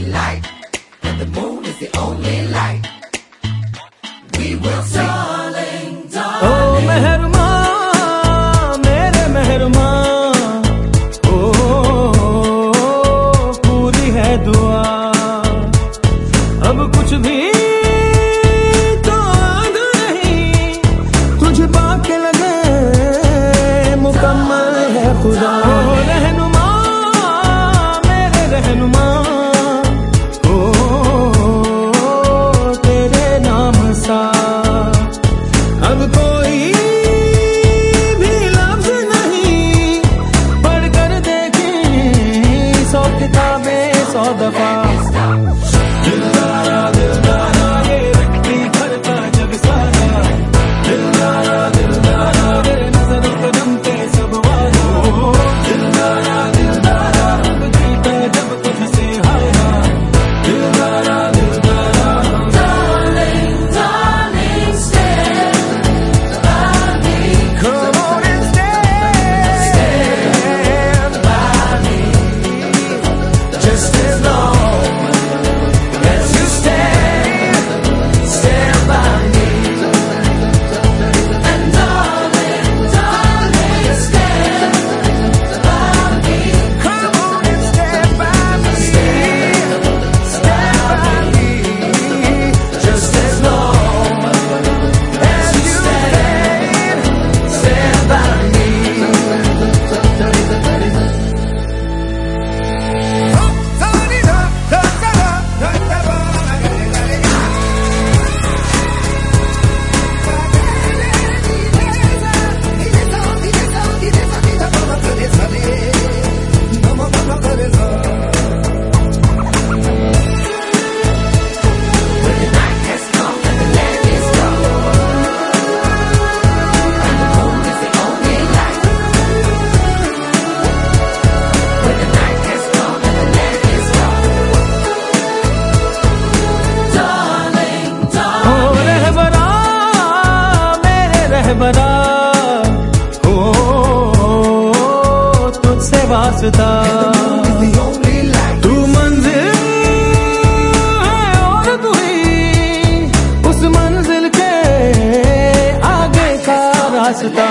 only light, and the moon is the only light. We will sing. Darling, darling. Oh, mehrma, mere mehrma. Oh, oh, oh, पूरी है दुआ. अब कुछ भी तो नहीं तुझ पाके लगे मुकम्मल है खुदा. है बड़ा। हो तुझसे वास्ता। तू मंजिल उस मंजिल के आगे का रास्ता।